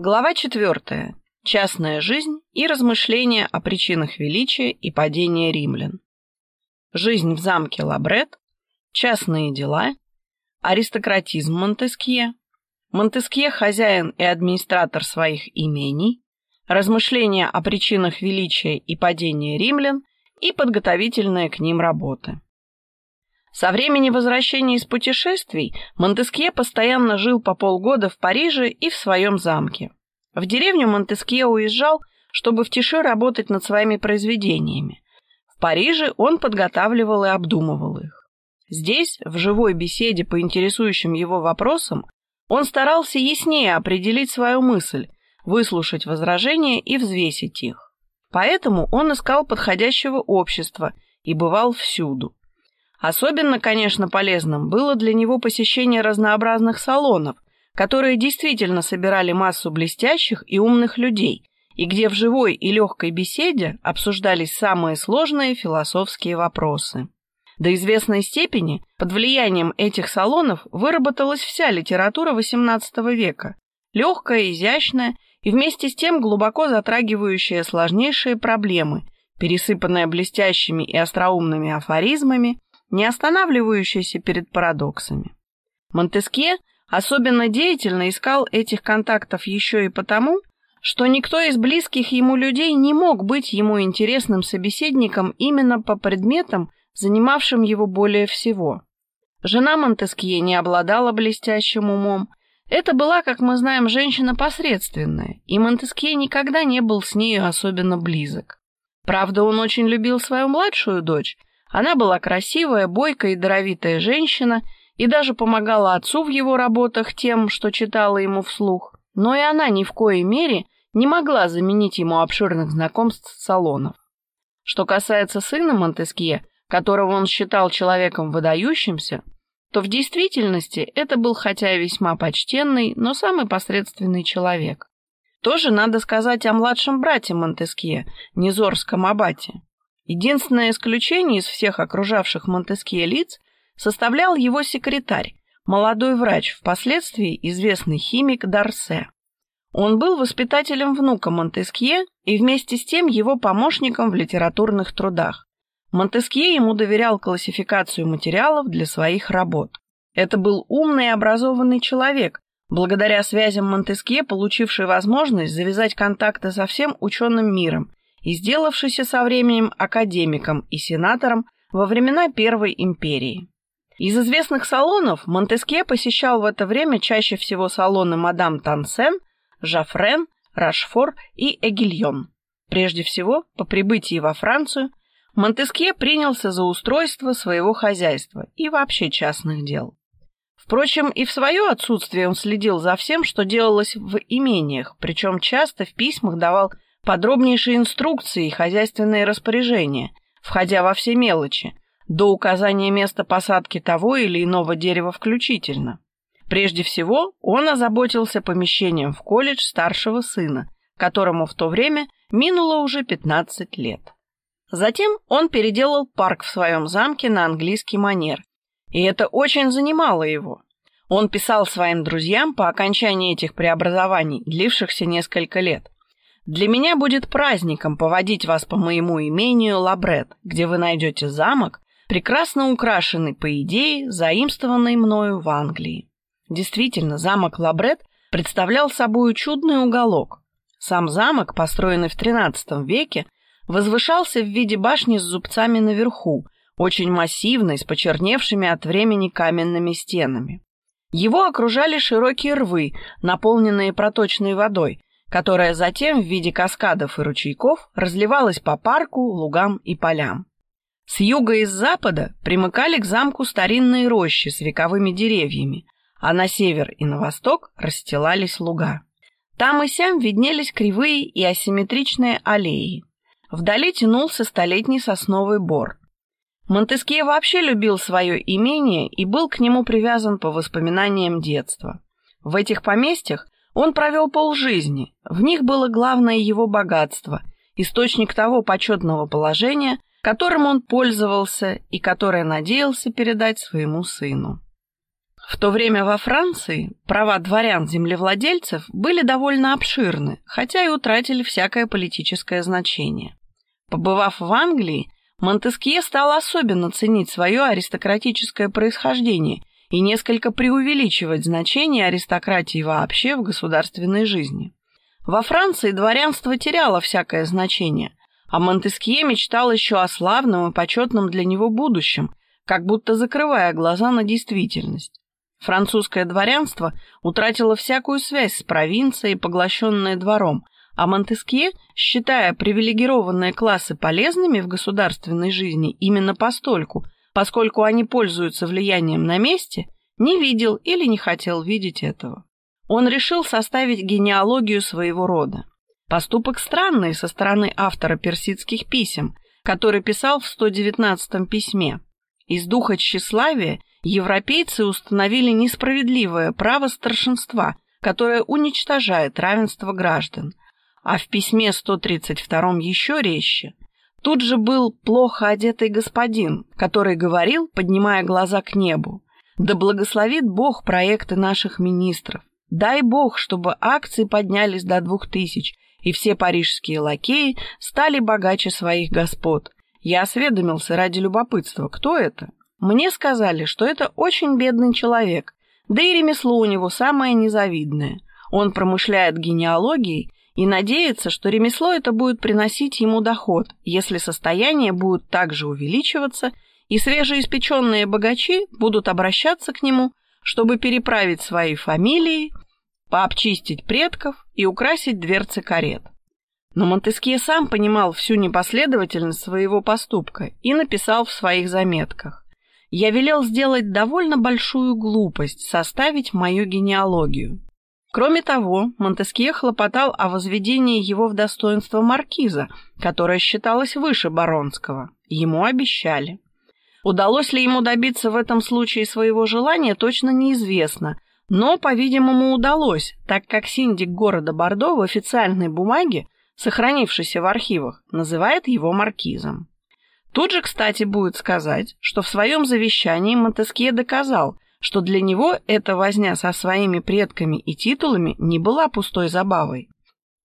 Глава четвертая. Частная жизнь и размышления о причинах величия и падения римлян. Жизнь в замке Лабрет, частные дела, аристократизм Монтескье, Монтескье – хозяин и администратор своих имений, размышления о причинах величия и падения римлян и подготовительные к ним работы. Со времени возвращения из путешествий Монтескье постоянно жил по полгода в Париже и в своем замке. В деревню Монтескье уезжал, чтобы в тиши работать над своими произведениями. В Париже он подготавливал и обдумывал их. Здесь, в живой беседе по интересующим его вопросам, он старался яснее определить свою мысль, выслушать возражения и взвесить их. Поэтому он искал подходящего общества и бывал всюду. Особенно, конечно, полезным было для него посещение разнообразных салонов, которые действительно собирали массу блестящих и умных людей, и где в живой и легкой беседе обсуждались самые сложные философские вопросы. До известной степени под влиянием этих салонов выработалась вся литература XVIII века, легкая, изящная и вместе с тем глубоко затрагивающая сложнейшие проблемы, пересыпанная блестящими и остроумными афоризмами, не останавливающийся перед парадоксами. Монтескье особенно деятельно искал этих контактов еще и потому, что никто из близких ему людей не мог быть ему интересным собеседником именно по предметам, занимавшим его более всего. Жена Монтескье не обладала блестящим умом. Это была, как мы знаем, женщина посредственная, и Монтескье никогда не был с нею особенно близок. Правда, он очень любил свою младшую дочь, она была красивая, бойкая и даровитая женщина и даже помогала отцу в его работах тем, что читала ему вслух. Но и она ни в коей мере не могла заменить ему обширных знакомств салонов. Что касается сына Монтескье, которого он считал человеком выдающимся, то в действительности это был хотя и весьма почтенный, но самый посредственный человек. Тоже надо сказать о младшем брате Монтескье, Низорском аббате. Единственное исключение из всех окружавших Монтескье лиц составлял его секретарь, молодой врач, впоследствии известный химик Дарсе. Он был воспитателем внука Монтескье и вместе с тем его помощником в литературных трудах. Монтескье ему доверял классификацию материалов для своих работ. Это был умный и образованный человек, благодаря связям Монтескье, получивший возможность завязать контакты со всем ученым миром и сделавшийся со временем академиком и сенатором во времена Первой империи. Из известных салонов Монтескье посещал в это время чаще всего салоны мадам Тансен, Жафрен, Рашфор и Эгильон. Прежде всего, по прибытии во Францию, Монтескье принялся за устройство своего хозяйства и вообще частных дел. Впрочем, и в свое отсутствие он следил за всем, что делалось в имениях, причем часто в письмах давал подробнейшие инструкции и хозяйственные распоряжения, входя во все мелочи, до указания места посадки того или иного дерева включительно. Прежде всего, он озаботился помещением в колледж старшего сына, которому в то время минуло уже 15 лет. Затем он переделал парк в своем замке на английский манер, и это очень занимало его. Он писал своим друзьям по окончании этих преобразований, длившихся несколько лет. Для меня будет праздником поводить вас по моему имению Лабрет, где вы найдете замок, прекрасно украшенный, по идее, заимствованный мною в Англии. Действительно, замок Лабрет представлял собой чудный уголок. Сам замок, построенный в XIII веке, возвышался в виде башни с зубцами наверху, очень массивной, с почерневшими от времени каменными стенами. Его окружали широкие рвы, наполненные проточной водой, которая затем в виде каскадов и ручейков разливалась по парку, лугам и полям. С юга и с запада примыкали к замку старинные рощи с вековыми деревьями, а на север и на восток расстилались луга. Там и сям виднелись кривые и асимметричные аллеи. Вдали тянулся столетний сосновый бор. Монтескье вообще любил свое имение и был к нему привязан по воспоминаниям детства. В этих поместьях он провел полжизни, в них было главное его богатство, источник того почетного положения, которым он пользовался и которое надеялся передать своему сыну. В то время во Франции права дворян-землевладельцев были довольно обширны, хотя и утратили всякое политическое значение. Побывав в Англии, Монтескье стал особенно ценить свое аристократическое происхождение и несколько преувеличивать значение аристократии вообще в государственной жизни. Во Франции дворянство теряло всякое значение, а Монтескье мечтал еще о славном и почетном для него будущем, как будто закрывая глаза на действительность. Французское дворянство утратило всякую связь с провинцией, поглощенное двором, а Монтескье, считая привилегированные классы полезными в государственной жизни именно постольку, поскольку они пользуются влиянием на месте, не видел или не хотел видеть этого. Он решил составить генеалогию своего рода. Поступок странный со стороны автора персидских писем, который писал в 119-м письме. Из духа тщеславия европейцы установили несправедливое право старшинства, которое уничтожает равенство граждан. А в письме 132 еще резче. Тут же был плохо одетый господин, который говорил, поднимая глаза к небу, «Да благословит Бог проекты наших министров. Дай Бог, чтобы акции поднялись до двух тысяч, и все парижские лакеи стали богаче своих господ. Я осведомился ради любопытства, кто это? Мне сказали, что это очень бедный человек, да и ремесло у него самое незавидное. Он промышляет генеалогией и надеется, что ремесло это будет приносить ему доход, если состояние будет также увеличиваться, и свежеиспеченные богачи будут обращаться к нему, чтобы переправить свои фамилии, пообчистить предков и украсить дверцы карет. Но Монтескье сам понимал всю непоследовательность своего поступка и написал в своих заметках я велел сделать довольно большую глупость, составить мою генеалогию. Кроме того, Монтескье хлопотал о возведении его в достоинство маркиза, которое считалось выше баронского. Ему обещали. Удалось ли ему добиться в этом случае своего желания, точно неизвестно, но, по-видимому, удалось, так как синдик города Бордо в официальной бумаге, сохранившейся в архивах, называет его маркизом. Тут же, кстати, будет сказать, что в своем завещании Монтескье доказал, что для него эта возня со своими предками и титулами не была пустой забавой.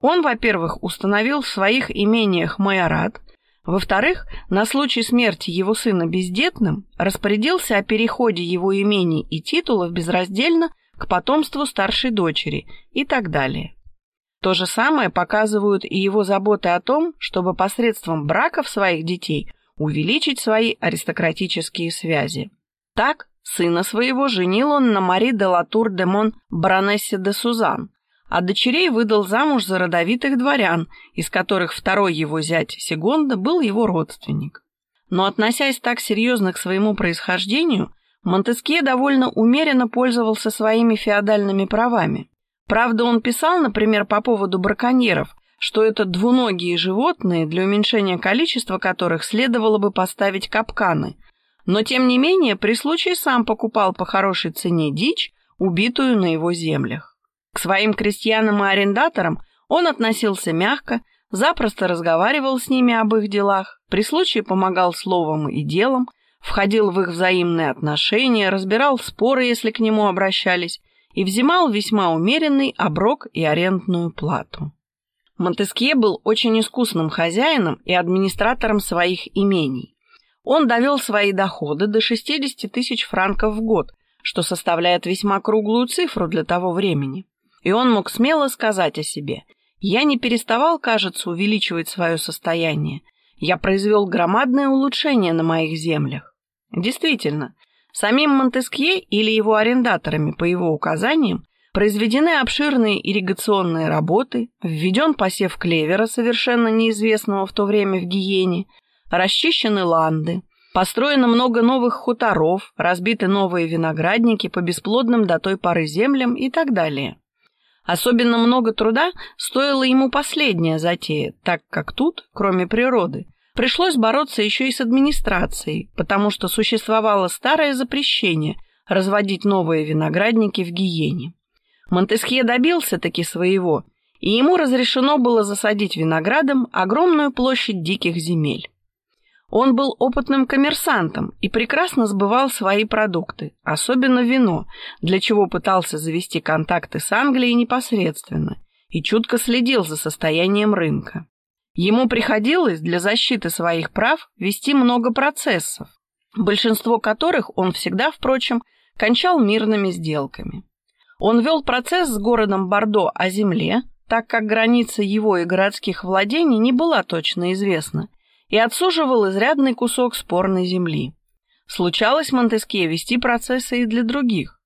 Он, во-первых, установил в своих имениях майорат, во-вторых, на случай смерти его сына бездетным распорядился о переходе его имений и титулов безраздельно к потомству старшей дочери и так далее. То же самое показывают и его заботы о том, чтобы посредством браков своих детей – увеличить свои аристократические связи. Так, сына своего женил он на Мари де Латур де Мон баронессе де Сузан, а дочерей выдал замуж за родовитых дворян, из которых второй его зять Сегонда был его родственник. Но относясь так серьезно к своему происхождению, Монтескье довольно умеренно пользовался своими феодальными правами. Правда, он писал, например, по поводу браконьеров, что это двуногие животные, для уменьшения количества которых следовало бы поставить капканы. Но, тем не менее, при случае сам покупал по хорошей цене дичь, убитую на его землях. К своим крестьянам и арендаторам он относился мягко, запросто разговаривал с ними об их делах, при случае помогал словом и делом, входил в их взаимные отношения, разбирал споры, если к нему обращались, и взимал весьма умеренный оброк и арендную плату. Монтескье был очень искусным хозяином и администратором своих имений. Он довел свои доходы до 60 тысяч франков в год, что составляет весьма круглую цифру для того времени. И он мог смело сказать о себе «Я не переставал, кажется, увеличивать свое состояние. Я произвел громадное улучшение на моих землях». Действительно, самим Монтескье или его арендаторами по его указаниям Произведены обширные ирригационные работы, введен посев клевера, совершенно неизвестного в то время в Гиене, расчищены ланды, построено много новых хуторов, разбиты новые виноградники по бесплодным до той поры землям и так далее. Особенно много труда стоило ему последняя затея, так как тут, кроме природы, пришлось бороться еще и с администрацией, потому что существовало старое запрещение разводить новые виноградники в Гиене. Монтесхье добился таки своего, и ему разрешено было засадить виноградом огромную площадь диких земель. Он был опытным коммерсантом и прекрасно сбывал свои продукты, особенно вино, для чего пытался завести контакты с Англией непосредственно и чутко следил за состоянием рынка. Ему приходилось для защиты своих прав вести много процессов, большинство которых он всегда, впрочем, кончал мирными сделками. Он вел процесс с городом Бордо о земле, так как граница его и городских владений не была точно известна, и отсуживал изрядный кусок спорной земли. Случалось Монтескье вести процессы и для других.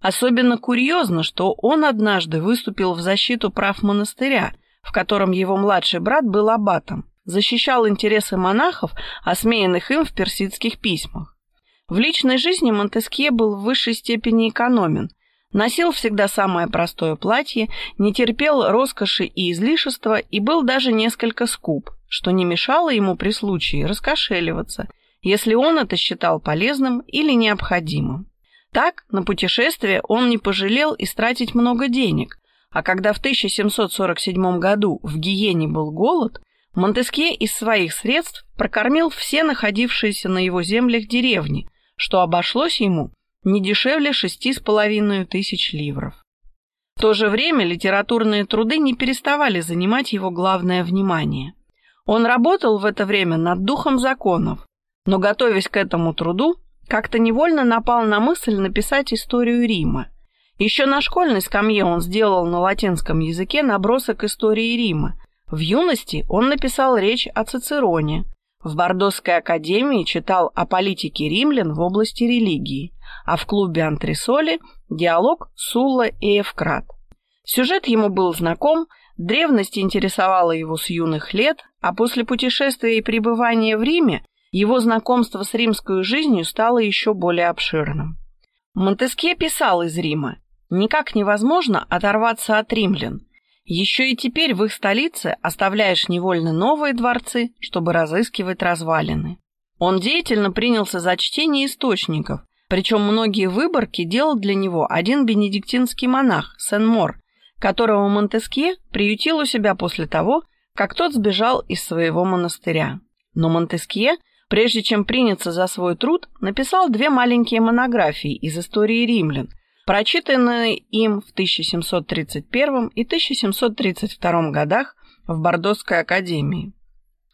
Особенно курьезно, что он однажды выступил в защиту прав монастыря, в котором его младший брат был аббатом, защищал интересы монахов, осмеянных им в персидских письмах. В личной жизни Монтескье был в высшей степени экономен – Носил всегда самое простое платье, не терпел роскоши и излишества и был даже несколько скуп, что не мешало ему при случае раскошеливаться, если он это считал полезным или необходимым. Так, на путешествие он не пожалел истратить много денег, а когда в 1747 году в Гиене был голод, Монтескье из своих средств прокормил все находившиеся на его землях деревни, что обошлось ему не дешевле шести с половиной тысяч ливров. В то же время литературные труды не переставали занимать его главное внимание. Он работал в это время над духом законов, но, готовясь к этому труду, как-то невольно напал на мысль написать историю Рима. Еще на школьной скамье он сделал на латинском языке набросок истории Рима. В юности он написал речь о Цицероне, в Бордосской академии читал о политике римлян в области религии, а в клубе антресоли диалог Сулла и Евкрат. Сюжет ему был знаком, древность интересовала его с юных лет, а после путешествия и пребывания в Риме его знакомство с римской жизнью стало еще более обширным. Монтескье писал из Рима «Никак невозможно оторваться от римлян, еще и теперь в их столице оставляешь невольно новые дворцы, чтобы разыскивать развалины. Он деятельно принялся за чтение источников, причем многие выборки делал для него один бенедиктинский монах, Сен-Мор, которого Монтескье приютил у себя после того, как тот сбежал из своего монастыря. Но Монтескье, прежде чем приняться за свой труд, написал две маленькие монографии из истории римлян – прочитанные им в 1731 и 1732 годах в Бордосской академии.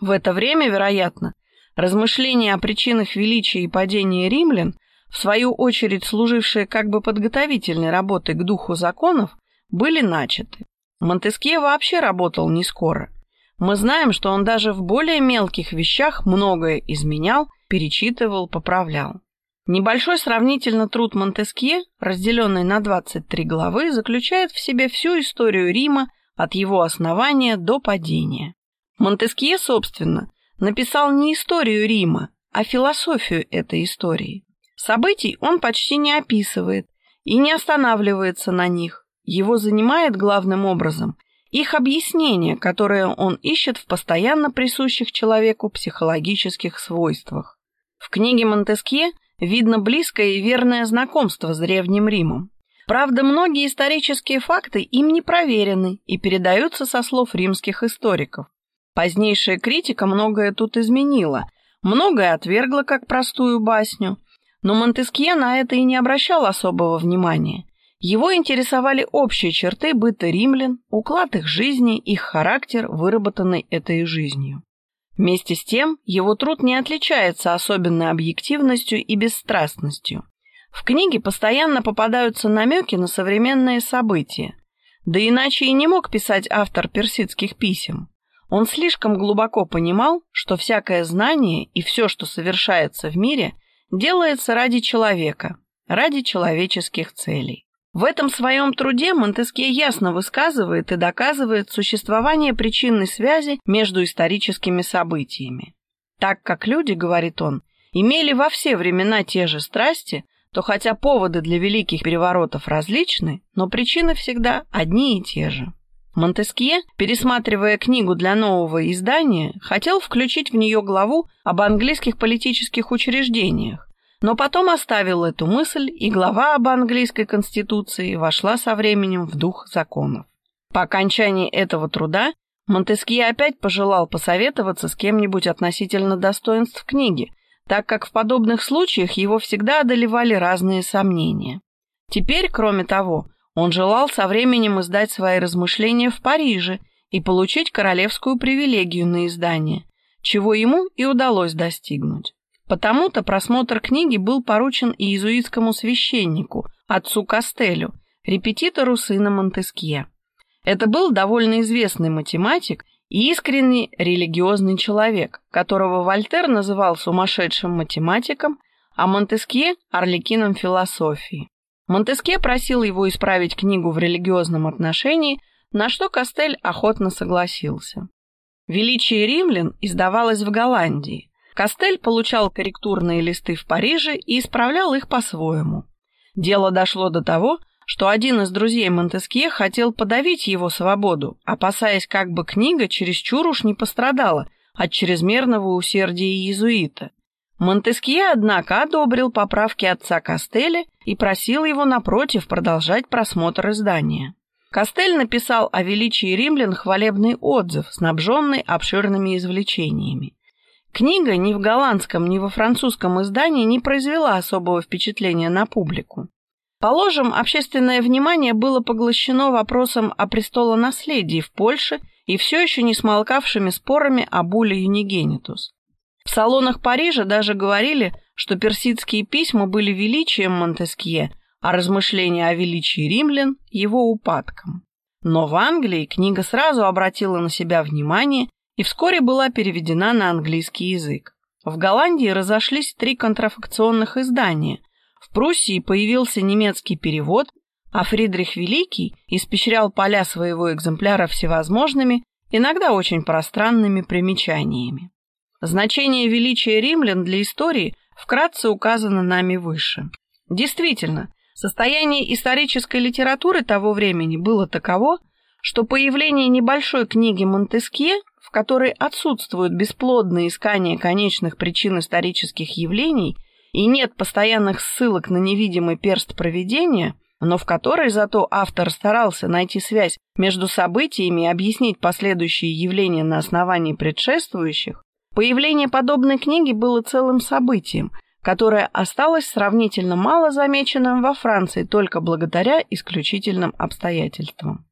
В это время, вероятно, размышления о причинах величия и падения римлян, в свою очередь служившие как бы подготовительной работой к духу законов, были начаты. Монтескье вообще работал не скоро. Мы знаем, что он даже в более мелких вещах многое изменял, перечитывал, поправлял. Небольшой сравнительно труд Монтескье, разделенный на 23 главы, заключает в себе всю историю Рима от его основания до падения. Монтескье, собственно, написал не историю Рима, а философию этой истории. Событий он почти не описывает и не останавливается на них. Его занимает главным образом их объяснение, которое он ищет в постоянно присущих человеку психологических свойствах. В книге Монтескье – видно близкое и верное знакомство с Древним Римом. Правда, многие исторические факты им не проверены и передаются со слов римских историков. Позднейшая критика многое тут изменила, многое отвергла как простую басню, но Монтескье на это и не обращал особого внимания. Его интересовали общие черты быта римлян, уклад их жизни, их характер, выработанный этой жизнью. Вместе с тем, его труд не отличается особенной объективностью и бесстрастностью. В книге постоянно попадаются намеки на современные события. Да иначе и не мог писать автор персидских писем. Он слишком глубоко понимал, что всякое знание и все, что совершается в мире, делается ради человека, ради человеческих целей. В этом своем труде Монтескье ясно высказывает и доказывает существование причинной связи между историческими событиями. Так как люди, говорит он, имели во все времена те же страсти, то хотя поводы для великих переворотов различны, но причины всегда одни и те же. Монтескье, пересматривая книгу для нового издания, хотел включить в нее главу об английских политических учреждениях, но потом оставил эту мысль, и глава об английской конституции вошла со временем в дух законов. По окончании этого труда Монтескье опять пожелал посоветоваться с кем-нибудь относительно достоинств книги, так как в подобных случаях его всегда одолевали разные сомнения. Теперь, кроме того, он желал со временем издать свои размышления в Париже и получить королевскую привилегию на издание, чего ему и удалось достигнуть. Потому-то просмотр книги был поручен иезуитскому священнику, отцу Костелю, репетитору сына Монтескье. Это был довольно известный математик и искренний религиозный человек, которого Вольтер называл сумасшедшим математиком, а Монтескье – орликином философии. Монтескье просил его исправить книгу в религиозном отношении, на что Костель охотно согласился. «Величие римлян» издавалось в Голландии. Костель получал корректурные листы в Париже и исправлял их по-своему. Дело дошло до того, что один из друзей Монтескье хотел подавить его свободу, опасаясь, как бы книга чересчур уж не пострадала от чрезмерного усердия иезуита. Монтескье, однако, одобрил поправки отца Костеля и просил его, напротив, продолжать просмотр издания. Костель написал о величии римлян хвалебный отзыв, снабженный обширными извлечениями. Книга ни в голландском, ни во французском издании не произвела особого впечатления на публику. Положим, общественное внимание было поглощено вопросом о престолонаследии в Польше и все еще не смолкавшими спорами о буле Юнигенитус. В салонах Парижа даже говорили, что персидские письма были величием Монтескье, а размышления о величии римлян – его упадком. Но в Англии книга сразу обратила на себя внимание и вскоре была переведена на английский язык. В Голландии разошлись три контрафакционных издания, в Пруссии появился немецкий перевод, а Фридрих Великий испещрял поля своего экземпляра всевозможными, иногда очень пространными примечаниями. Значение величия римлян для истории вкратце указано нами выше. Действительно, состояние исторической литературы того времени было таково, что появление небольшой книги Монтескье, в которой отсутствуют бесплодные искания конечных причин исторических явлений и нет постоянных ссылок на невидимый перст проведения, но в которой зато автор старался найти связь между событиями и объяснить последующие явления на основании предшествующих, появление подобной книги было целым событием, которое осталось сравнительно мало замеченным во Франции только благодаря исключительным обстоятельствам.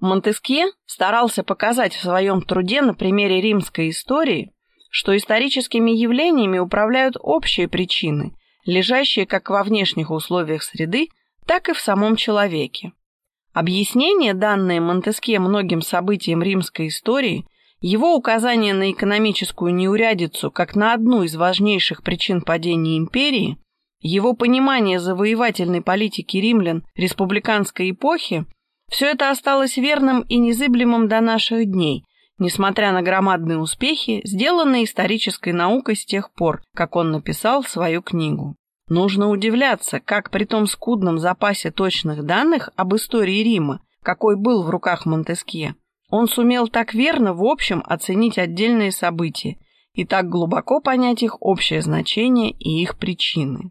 Монтескье старался показать в своем труде на примере римской истории, что историческими явлениями управляют общие причины, лежащие как во внешних условиях среды, так и в самом человеке. Объяснение, данное Монтескье многим событиям римской истории, его указание на экономическую неурядицу как на одну из важнейших причин падения империи, его понимание завоевательной политики римлян республиканской эпохи, все это осталось верным и незыблемым до наших дней, несмотря на громадные успехи, сделанные исторической наукой с тех пор, как он написал свою книгу. Нужно удивляться, как при том скудном запасе точных данных об истории Рима, какой был в руках Монтескье, он сумел так верно в общем оценить отдельные события и так глубоко понять их общее значение и их причины.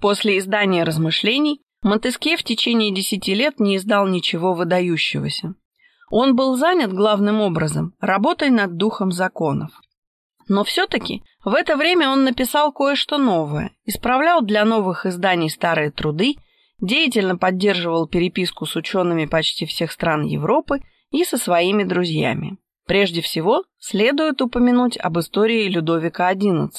После издания размышлений Монтескье в течение десяти лет не издал ничего выдающегося. Он был занят главным образом работой над духом законов. Но все-таки в это время он написал кое-что новое, исправлял для новых изданий старые труды, деятельно поддерживал переписку с учеными почти всех стран Европы и со своими друзьями. Прежде всего, следует упомянуть об истории Людовика XI.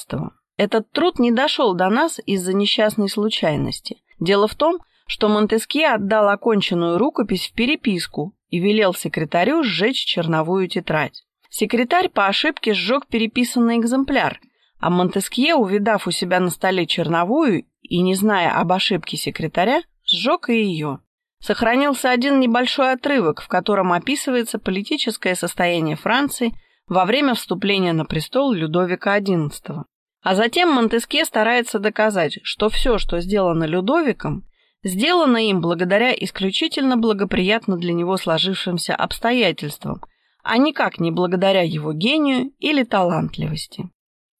Этот труд не дошел до нас из-за несчастной случайности. Дело в том, что Монтескье отдал оконченную рукопись в переписку и велел секретарю сжечь черновую тетрадь. Секретарь по ошибке сжег переписанный экземпляр, а Монтескье, увидав у себя на столе черновую и не зная об ошибке секретаря, сжег и ее. Сохранился один небольшой отрывок, в котором описывается политическое состояние Франции во время вступления на престол Людовика XI. А затем Монтескье старается доказать, что все, что сделано Людовиком, сделано им благодаря исключительно благоприятно для него сложившимся обстоятельствам, а никак не благодаря его гению или талантливости.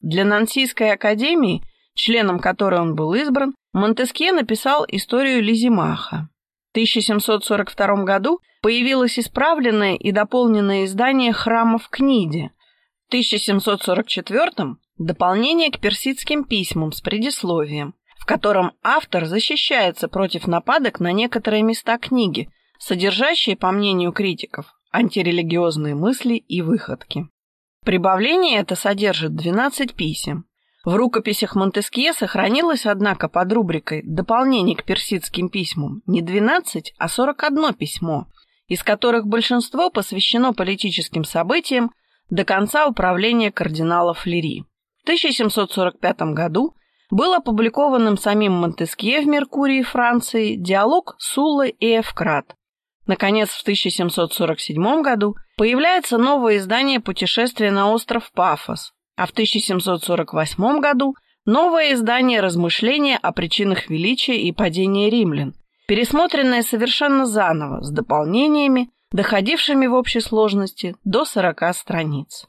Для Нансийской академии, членом которой он был избран, Монтескье написал историю Лизимаха. 1742 году появилось исправленное и дополненное издание храма в Книде. В 1744 дополнение к персидским письмам с предисловием, в котором автор защищается против нападок на некоторые места книги, содержащие, по мнению критиков, антирелигиозные мысли и выходки. Прибавление это содержит 12 писем. В рукописях Монтескье сохранилось, однако, под рубрикой «Дополнение к персидским письмам» не 12, а 41 письмо, из которых большинство посвящено политическим событиям до конца управления кардинала Флери. В 1745 году был опубликованным самим Монтескье в «Меркурии» Франции диалог Суллы и Эвкрат. Наконец, в 1747 году появляется новое издание «Путешествие на остров Пафос», а в 1748 году новое издание «Размышления о причинах величия и падения римлян», пересмотренное совершенно заново, с дополнениями, доходившими в общей сложности до 40 страниц.